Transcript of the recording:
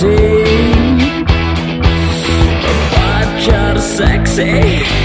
sexy. A pie sexy.